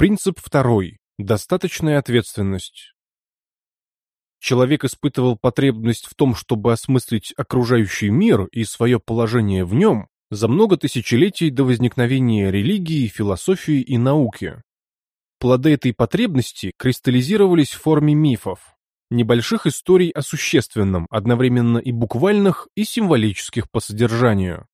Принцип второй. Достаточная ответственность. Человек испытывал потребность в том, чтобы осмыслить окружающий мир и свое положение в нем за много тысячелетий до возникновения религии, философии и науки. Плоды этой потребности кристаллизировались в форме мифов, небольших историй о существенном, одновременно и буквальных, и символических по содержанию.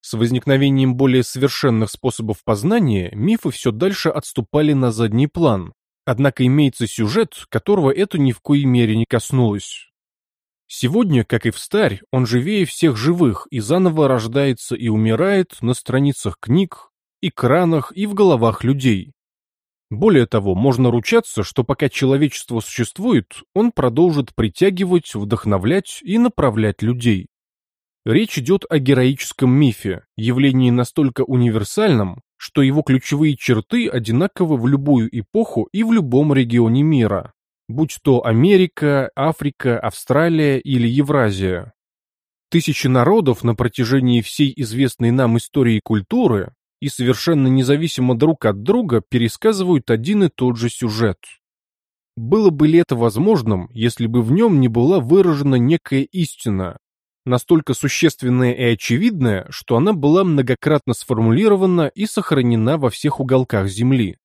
С возникновением более совершенных способов познания мифы все дальше отступали на задний план, однако имеется сюжет, которого это ни в коей мере не коснулось. Сегодня, как и в старь, он живее всех живых и заново рождается и умирает на страницах книг, экранах и в головах людей. Более того, можно ручаться, что пока человечество существует, он продолжит притягивать, вдохновлять и направлять людей. Речь идет о героическом мифе, явлении настолько универсальном, что его ключевые черты одинаковы в любую эпоху и в любом регионе мира, будь то Америка, Африка, Австралия или Евразия. Тысячи народов на протяжении всей известной нам истории и культуры и совершенно независимо друг от друга пересказывают один и тот же сюжет. Было бы ли это возможным, если бы в нем не была выражена некая истина, настолько существенная и очевидная, что она была многократно сформулирована и сохранена во всех уголках Земли.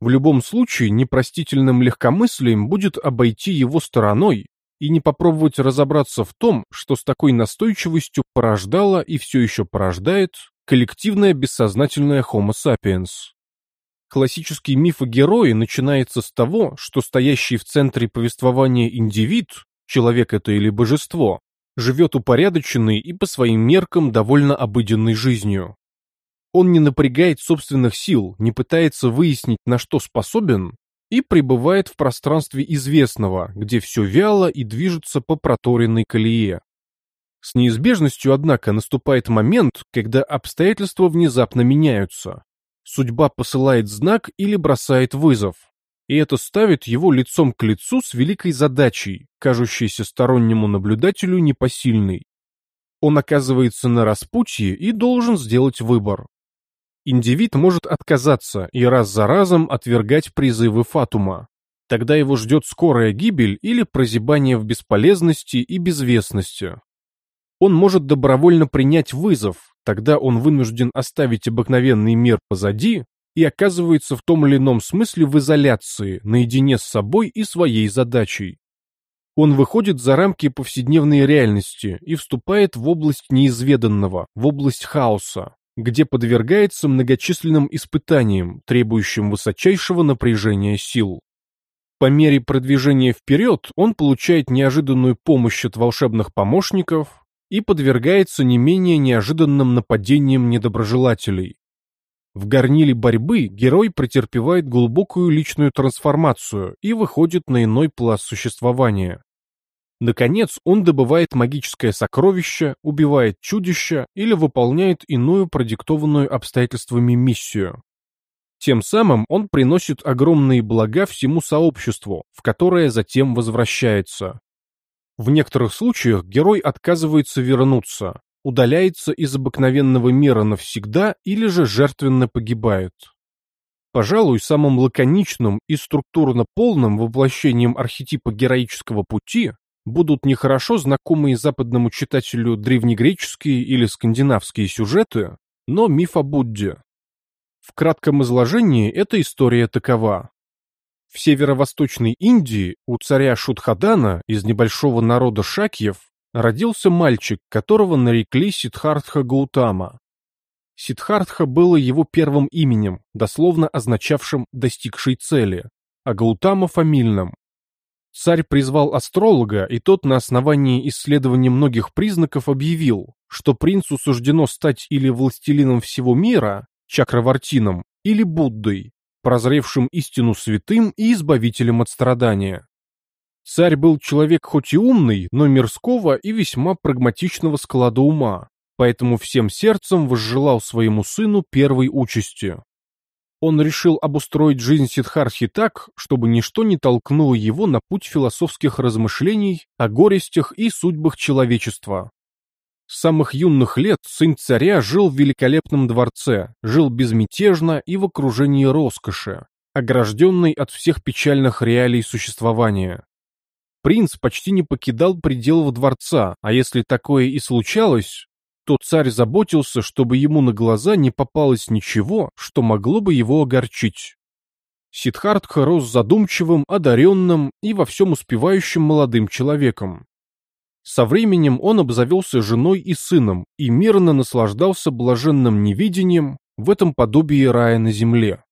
В любом случае, непростительным легкомыслием будет обойти его стороной и не попробовать разобраться в том, что с такой настойчивостью порождала и все еще порождает коллективная бессознательная Homo sapiens. Классический миф о герое начинается с того, что стоящий в центре повествования индивид, человек это или божество, живет упорядоченной и по своим меркам довольно обыденной жизнью. Он не напрягает собственных сил, не пытается выяснить, на что способен, и пребывает в пространстве известного, где все вяло и движется по проторенной колее. С неизбежностью, однако, наступает момент, когда обстоятельства внезапно меняются. Судьба посылает знак или бросает вызов и это ставит его лицом к лицу с великой задачей, кажущейся стороннему наблюдателю непосильной. Он оказывается на распутье и должен сделать выбор. Индивид может отказаться и раз за разом отвергать призывы Фатума. Тогда его ждет скорая гибель или прозябание в бесполезности и безвестности. Он может добровольно принять вызов, тогда он вынужден оставить обыкновенный мир позади и оказывается в том или ином смысле в изоляции, наедине с собой и своей задачей. Он выходит за рамки повседневной реальности и вступает в область неизведанного, в область хаоса, где подвергается многочисленным испытаниям, требующим высочайшего напряжения сил. По мере продвижения вперед он получает неожиданную помощь от волшебных помощников и подвергается не менее неожиданным нападениям недоброжелателей. В горниле борьбы герой претерпевает глубокую личную трансформацию и выходит на иной пласт существования. Наконец, он добывает магическое сокровище, убивает чудища или выполняет иную продиктованную обстоятельствами миссию. Тем самым он приносит огромные блага всему сообществу, в которое затем возвращается. В некоторых случаях герой отказывается вернуться, удаляется из обыкновенного мира навсегда или же жертвенно погибает. Пожалуй, самым лаконичным и структурно полным воплощением архетипа героического пути будут нехорошо знакомые западному читателю древнегреческие или скандинавские сюжеты, но миф о Будде. В кратком изложении эта история такова. В северо-восточной Индии у царя Шудхадана из небольшого народа шакьев родился мальчик, которого нарекли Сиддхартха Гаутама. Сиддхартха было его первым именем, дословно означавшим «достигший цели», а Гаутама – фамильным. Царь призвал астролога, и тот на основании исследования многих признаков объявил, что принцу суждено стать или властелином всего мира, чакравартином, или Буддой, прозревшим истину святым и избавителем от страдания. Царь был человек хоть и умный, но мирского и весьма прагматичного склада ума, поэтому всем сердцем возжелал своему сыну первой участи. Он решил обустроить жизнь Сиддхартхи так, чтобы ничто не толкнуло его на путь философских размышлений о горестях и судьбах человечества. С самых юных лет сын царя жил в великолепном дворце, жил безмятежно и в окружении роскоши, огражденный от всех печальных реалий существования. Принц почти не покидал пределов дворца, а если такое и случалось, то царь заботился, чтобы ему на глаза не попалось ничего, что могло бы его огорчить. Сидхартха рос задумчивым, одаренным и во всем успевающим молодым человеком. Со временем он обзавелся женой и сыном и мирно наслаждался блаженным невидением в этом подобии рая на земле.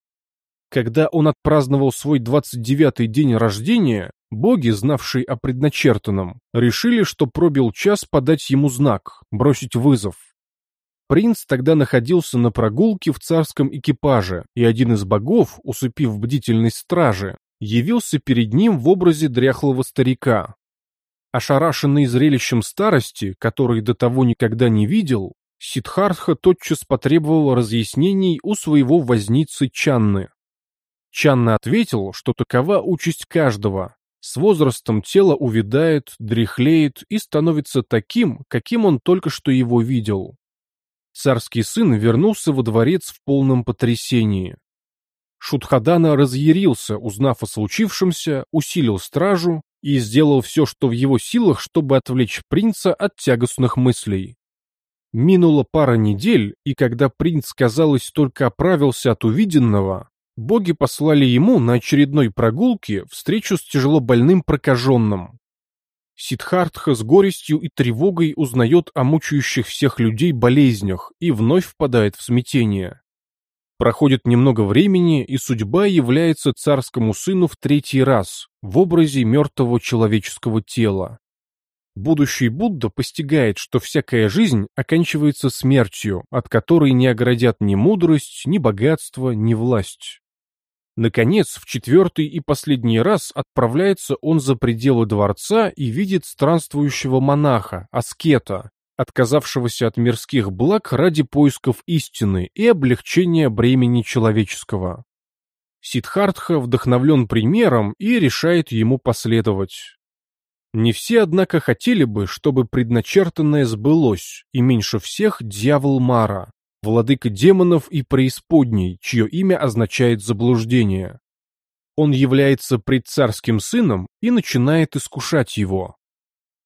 Когда он отпраздновал свой 29-й день рождения, боги, знавшие о предначертанном, решили, что пробил час подать ему знак, бросить вызов. Принц тогда находился на прогулке в царском экипаже, и один из богов, усыпив бдительность стражи, явился перед ним в образе дряхлого старика. Ошарашенный зрелищем старости, который до того никогда не видел, Сидхартха тотчас потребовал разъяснений у своего возницы Чанны. Чанна ответил, что такова участь каждого. С возрастом тело увядает, дряхлеет и становится таким, каким он только что его видел. Царский сын вернулся во дворец в полном потрясении. Шутхадана разъярился, узнав о случившемся, усилил стражу и сделал все, что в его силах, чтобы отвлечь принца от тягостных мыслей. Минула пара недель, и когда принц, казалось, только оправился от увиденного, боги послали ему на очередной прогулке встречу с тяжело больным прокаженным. Сидхартха с горестью и тревогой узнает о мучающих всех людей болезнях и вновь впадает в смятение. Проходит немного времени, и судьба является царскому сыну в третий раз в образе мертвого человеческого тела. Будущий Будда постигает, что всякая жизнь оканчивается смертью, от которой не оградят ни мудрость, ни богатство, ни власть. Наконец, в четвертый и последний раз отправляется он за пределы дворца и видит странствующего монаха, аскета, отказавшегося от мирских благ ради поисков истины и облегчения бремени человеческого. Сидхартха вдохновлен примером и решает ему последовать. Не все, однако, хотели бы, чтобы предначертанное сбылось, и меньше всех дьявол Мара, владыка демонов и преисподней, чье имя означает заблуждение. Он является предцарским сыном и начинает искушать его.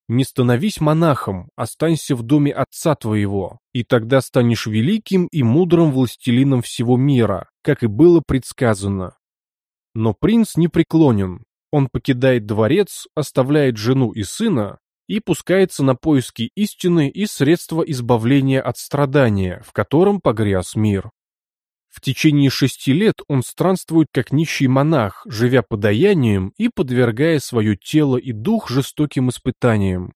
«Не становись монахом, останься в доме отца твоего, и тогда станешь великим и мудрым властелином всего мира, как и было предсказано». Но принц не преклонен. Он покидает дворец, оставляет жену и сына и пускается на поиски истины и средства избавления от страдания, в котором погряз мир. В течение шести лет он странствует как нищий монах, живя подаянием и подвергая свое тело и дух жестоким испытаниям.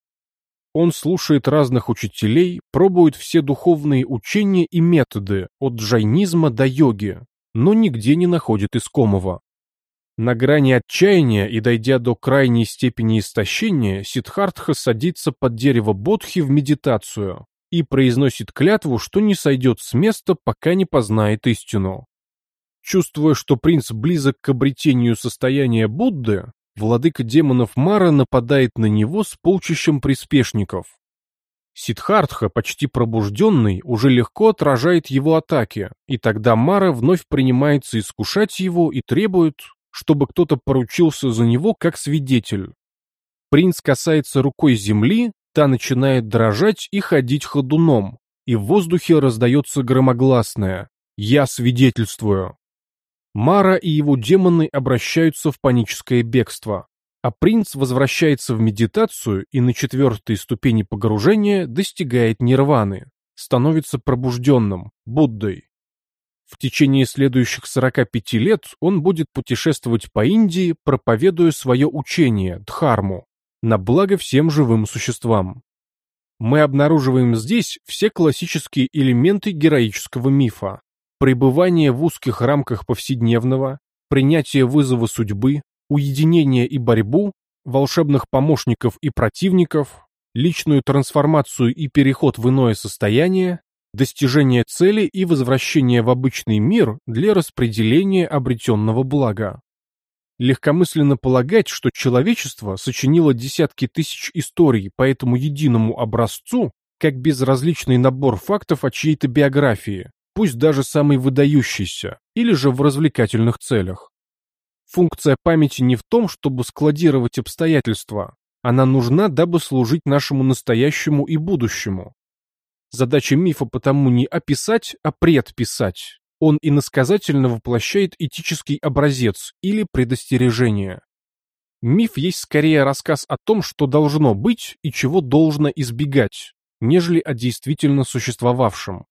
Он слушает разных учителей, пробует все духовные учения и методы, от джайнизма до йоги, но нигде не находит искомого. На грани отчаяния и дойдя до крайней степени истощения, Сидхартха садится под дерево Бодхи в медитацию и произносит клятву, что не сойдет с места, пока не познает истину. Чувствуя, что принц близок к обретению состояния Будды, владыка демонов Мара нападает на него с полчищем приспешников. Сидхартха, почти пробужденный, уже легко отражает его атаки, и тогда Мара вновь принимается искушать его и требует, чтобы кто-то поручился за него как свидетель. Принц касается рукой земли, та начинает дрожать и ходить ходуном, и в воздухе раздается громогласное «Я свидетельствую». Мара и его демоны обращаются в паническое бегство, а принц возвращается в медитацию и на четвертой ступени погружения достигает нирваны, становится пробужденным, Буддой. В течение следующих 45 лет он будет путешествовать по Индии, проповедуя свое учение, Дхарму, на благо всем живым существам. Мы обнаруживаем здесь все классические элементы героического мифа. Пребывание в узких рамках повседневного, принятие вызова судьбы, уединение и борьбу, волшебных помощников и противников, личную трансформацию и переход в иное состояние, достижение цели и возвращение в обычный мир для распределения обретенного блага. Легкомысленно полагать, что человечество сочинило десятки тысяч историй по этому единому образцу, как безразличный набор фактов о чьей-то биографии, пусть даже самой выдающейся, или же в развлекательных целях. Функция памяти не в том, чтобы складировать обстоятельства. Она нужна, дабы служить нашему настоящему и будущему. Задача мифа потому не описать, а предписать. Он иносказательно воплощает этический образец или предостережение. Миф есть скорее рассказ о том, что должно быть и чего должно избегать, нежели о действительно существовавшем.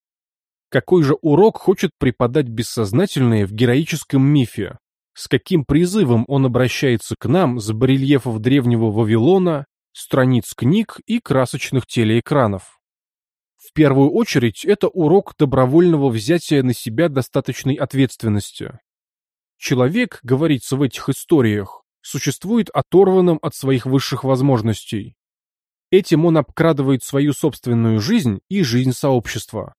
Какой же урок хочет преподать бессознательное в героическом мифе? С каким призывом он обращается к нам с барельефов древнего Вавилона, страниц книг и красочных телеэкранов? В первую очередь, это урок добровольного взятия на себя достаточной ответственности. Человек, говорится в этих историях, существует оторванным от своих высших возможностей. Этим он обкрадывает свою собственную жизнь и жизнь сообщества.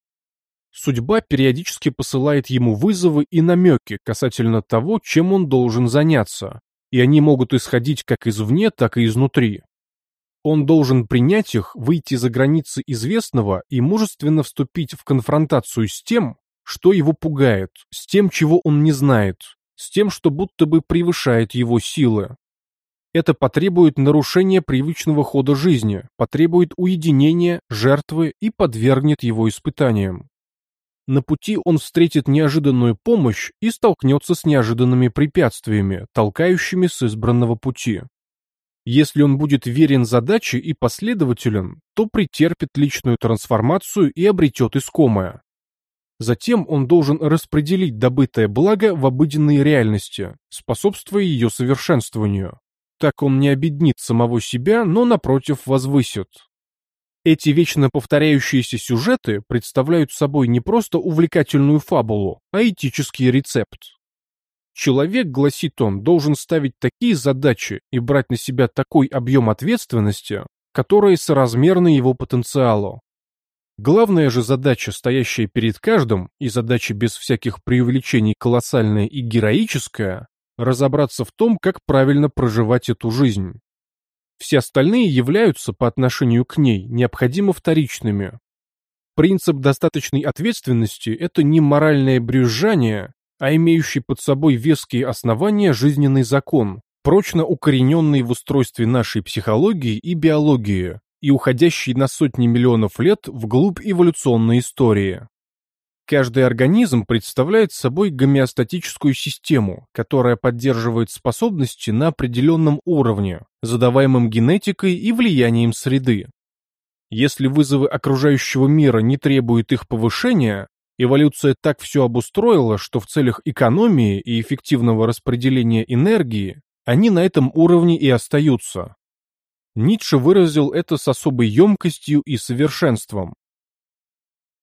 Судьба периодически посылает ему вызовы и намеки касательно того, чем он должен заняться, и они могут исходить как извне, так и изнутри. Он должен принять их, выйти за границы известного и мужественно вступить в конфронтацию с тем, что его пугает, с тем, чего он не знает, с тем, что будто бы превышает его силы. Это потребует нарушения привычного хода жизни, потребует уединения, жертвы и подвергнет его испытаниям. На пути он встретит неожиданную помощь и столкнется с неожиданными препятствиями, толкающими с избранного пути. Если он будет верен задаче и последователен, то претерпит личную трансформацию и обретет искомое. Затем он должен распределить добытое благо в обыденной реальности, способствуя ее совершенствованию. Так он не обеднит самого себя, но, напротив, возвысит. Эти вечно повторяющиеся сюжеты представляют собой не просто увлекательную фабулу, а этический рецепт. Человек, гласит он, должен ставить такие задачи и брать на себя такой объем ответственности, которые соразмерны его потенциалу. Главная же задача, стоящая перед каждым, и задача без всяких преувеличений колоссальная и героическая, разобраться в том, как правильно проживать эту жизнь. Все остальные являются по отношению к ней необходимо вторичными. Принцип достаточной ответственности – это не моральное брюзжание, а имеющий под собой веские основания жизненный закон, прочно укорененный в устройстве нашей психологии и биологии и уходящий на сотни миллионов лет вглубь эволюционной истории. Каждый организм представляет собой гомеостатическую систему, которая поддерживает способности на определенном уровне, задаваемым генетикой и влиянием среды. Если вызовы окружающего мира не требуют их повышения, эволюция так все обустроила, что в целях экономии и эффективного распределения энергии они на этом уровне и остаются. Ницше выразил это с особой емкостью и совершенством.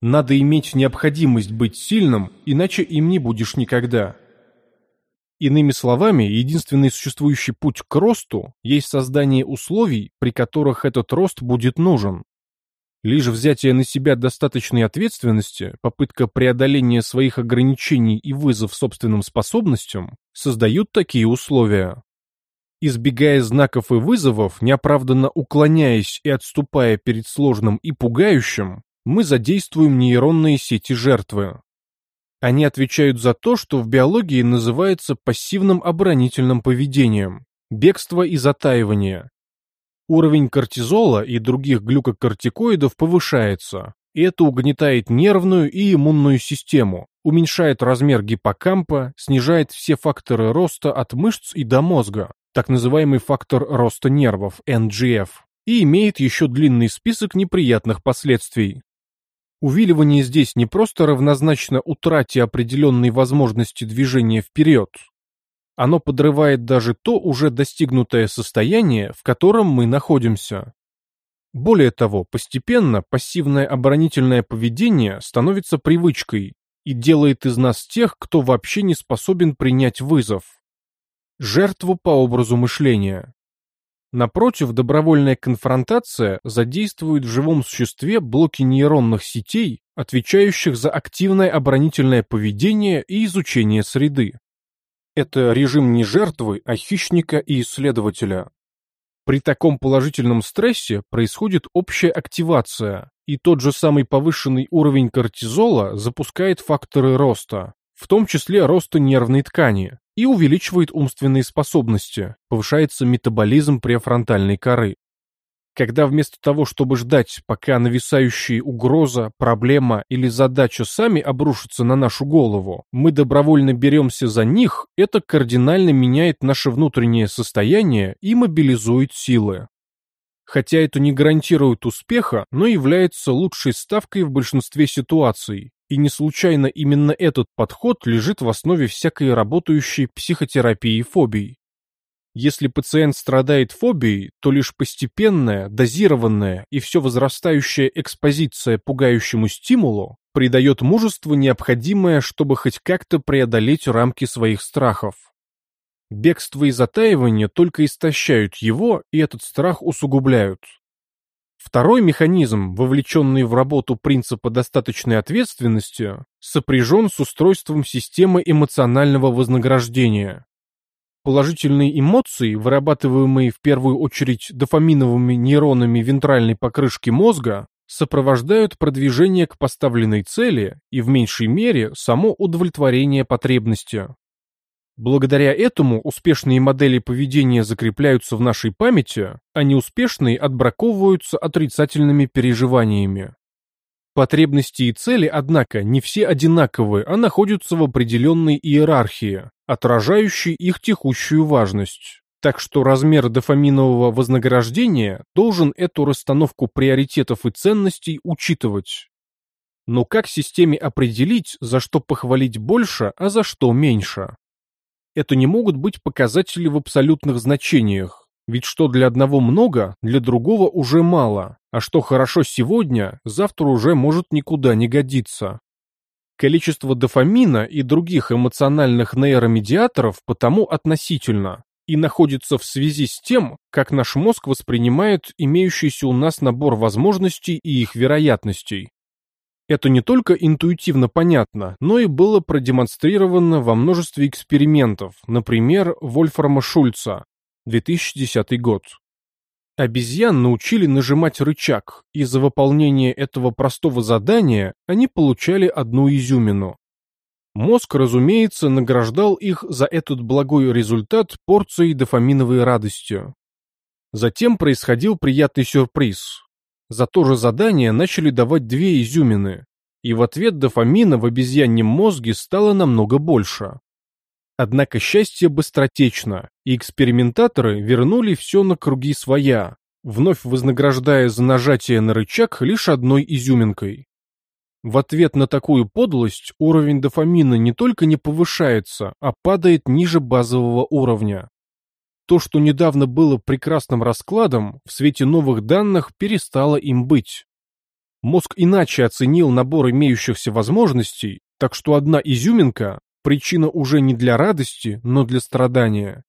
Надо иметь необходимость быть сильным, иначе им не будешь никогда. Иными словами, единственный существующий путь к росту есть создание условий, при которых этот рост будет нужен. Лишь взятие на себя достаточной ответственности, попытка преодоления своих ограничений и вызов собственным способностям создают такие условия. Избегая знаков и вызовов, неоправданно уклоняясь и отступая перед сложным и пугающим, мы задействуем нейронные сети жертвы. Они отвечают за то, что в биологии называется пассивным оборонительным поведением – бегство и затаивание. Уровень кортизола и других глюкокортикоидов повышается, и это угнетает нервную и иммунную систему, уменьшает размер гиппокампа, снижает все факторы роста от мышц и до мозга, так называемый фактор роста нервов, NGF, и имеет еще длинный список неприятных последствий. Увиливание здесь не просто равнозначно утрате определенной возможности движения вперед. Оно подрывает даже то уже достигнутое состояние, в котором мы находимся. Более того, постепенно пассивное оборонительное поведение становится привычкой и делает из нас тех, кто вообще не способен принять вызов. Жертву по образу мышления. Напротив, добровольная конфронтация задействует в живом существе блоки нейронных сетей, отвечающих за активное оборонительное поведение и изучение среды. Это режим не жертвы, а хищника и исследователя. При таком положительном стрессе происходит общая активация, и тот же самый повышенный уровень кортизола запускает факторы роста, в том числе роста нервной ткани, и увеличивает умственные способности, повышается метаболизм префронтальной коры. Когда вместо того, чтобы ждать, пока нависающие угроза, проблема или задача сами обрушатся на нашу голову, мы добровольно беремся за них, это кардинально меняет наше внутреннее состояние и мобилизует силы. Хотя это не гарантирует успеха, но является лучшей ставкой в большинстве ситуаций. И не случайно именно этот подход лежит в основе всякой работающей психотерапии фобий. Если пациент страдает фобией, то лишь постепенная, дозированная и все возрастающая экспозиция пугающему стимулу придает мужество необходимое, чтобы хоть как-то преодолеть рамки своих страхов. Бегство и затаивание только истощают его, и этот страх усугубляют. Второй механизм, вовлеченный в работу принципа достаточной ответственности, сопряжен с устройством системы эмоционального вознаграждения. Положительные эмоции, вырабатываемые в первую очередь дофаминовыми нейронами вентральной покрышки мозга, сопровождают продвижение к поставленной цели и в меньшей мере само удовлетворение потребности. Благодаря этому успешные модели поведения закрепляются в нашей памяти, а неуспешные отбраковываются отрицательными переживаниями. Потребности и цели, однако, не все одинаковы, а находятся в определенной иерархии, отражающей их текущую важность. Так что размер дофаминового вознаграждения должен эту расстановку приоритетов и ценностей учитывать. Но как системе определить, за что похвалить больше, а за что меньше? Это не могут быть показатели в абсолютных значениях, ведь что для одного много, для другого уже мало, а что хорошо сегодня, завтра уже может никуда не годиться. Количество дофамина и других эмоциональных нейромедиаторов потому относительно и находится в связи с тем, как наш мозг воспринимает имеющийся у нас набор возможностей и их вероятностей. Это не только интуитивно понятно, но и было продемонстрировано во множестве экспериментов, например, Вольфрама Шульца, 2010 год. Обезьян научили нажимать рычаг, и за выполнение этого простого задания они получали одну изюмину. Мозг, разумеется, награждал их за этот благой результат порцией дофаминовой радости. Затем происходил приятный сюрприз. За то же задание начали давать две изюмины, и в ответ дофамина в обезьяньем мозге стало намного больше. Однако счастье быстротечно, и экспериментаторы вернули все на круги своя, вновь вознаграждая за нажатие на рычаг лишь одной изюминкой. В ответ на такую подлость уровень дофамина не только не повышается, а падает ниже базового уровня. То, что недавно было прекрасным раскладом, в свете новых данных перестало им быть. Мозг иначе оценил набор имеющихся возможностей, так что одна изюминка Причина уже не для радости, но для страдания.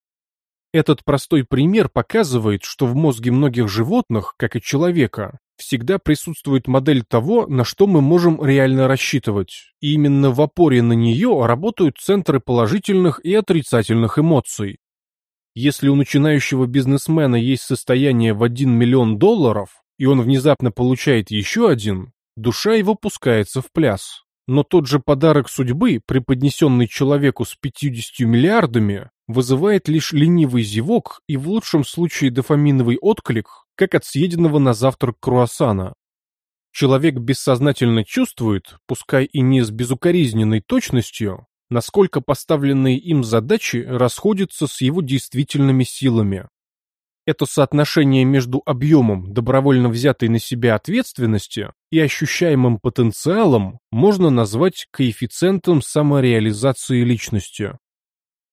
Этот простой пример показывает, что в мозге многих животных, как и человека, всегда присутствует модель того, на что мы можем реально рассчитывать. И именно в опоре на нее работают центры положительных и отрицательных эмоций. Если у начинающего бизнесмена есть состояние в 1 миллион долларов, и он внезапно получает еще один, душа его пускается в пляс. Но тот же подарок судьбы, преподнесенный человеку с 50 миллиардами, вызывает лишь ленивый зевок и в лучшем случае дофаминовый отклик, как от съеденного на завтрак круассана. Человек бессознательно чувствует, пускай и не с безукоризненной точностью, насколько поставленные им задачи расходятся с его действительными силами. Это соотношение между объемом добровольно взятой на себя ответственности и ощущаемым потенциалом можно назвать коэффициентом самореализации личности.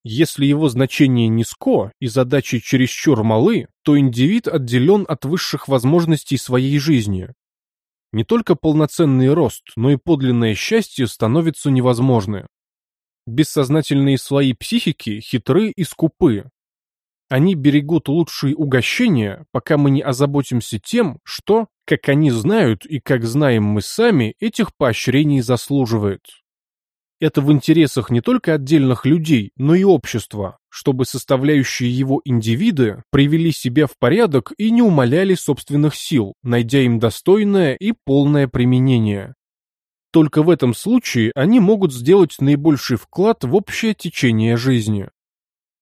Если его значение низко и задачи чересчур малы, то индивид отделен от высших возможностей своей жизни. Не только полноценный рост, но и подлинное счастье становятся невозможны. Бессознательные слои психики хитры и скупы, они берегут лучшие угощения, пока мы не озаботимся тем, что, как они знают и как знаем мы сами, этих поощрений заслуживают. Это в интересах не только отдельных людей, но и общества, чтобы составляющие его индивиды привели себя в порядок и не умаляли собственных сил, найдя им достойное и полное применение. Только в этом случае они могут сделать наибольший вклад в общее течение жизни.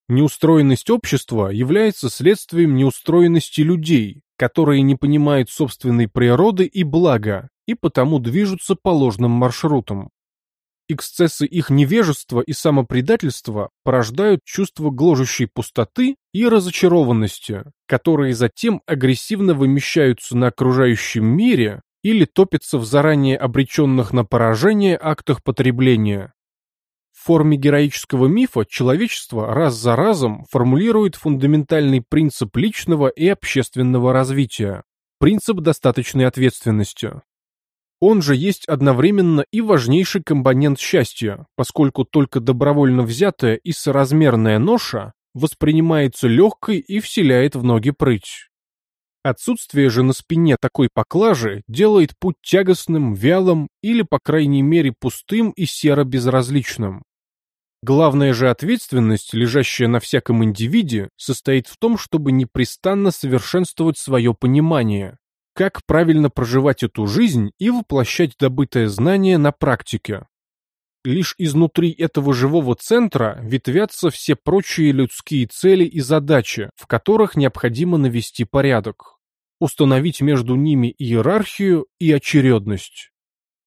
Неустроенность общества является следствием неустроенности людей, которые не понимают собственной природы и блага, и потому движутся по ложным маршрутам. Эксцессы их невежества и самопредательства порождают чувство гложущей пустоты и разочарованности, которые затем агрессивно вымещаются на окружающем мире или топятся в заранее обреченных на поражение актах потребления. В форме героического мифа человечество раз за разом формулирует фундаментальный принцип личного и общественного развития – принцип достаточной ответственности. Он же есть одновременно и важнейший компонент счастья, поскольку только добровольно взятая и соразмерная ноша воспринимается легкой и вселяет в ноги прыть. Отсутствие же на спине такой поклажи делает путь тягостным, вялым или, по крайней мере, пустым и серо-безразличным. Главная же ответственность, лежащая на всяком индивиде, состоит в том, чтобы непрестанно совершенствовать свое понимание, как правильно проживать эту жизнь и воплощать добытое знание на практике. Лишь изнутри этого живого центра ветвятся все прочие людские цели и задачи, в которых необходимо навести порядок, установить между ними иерархию и очередность.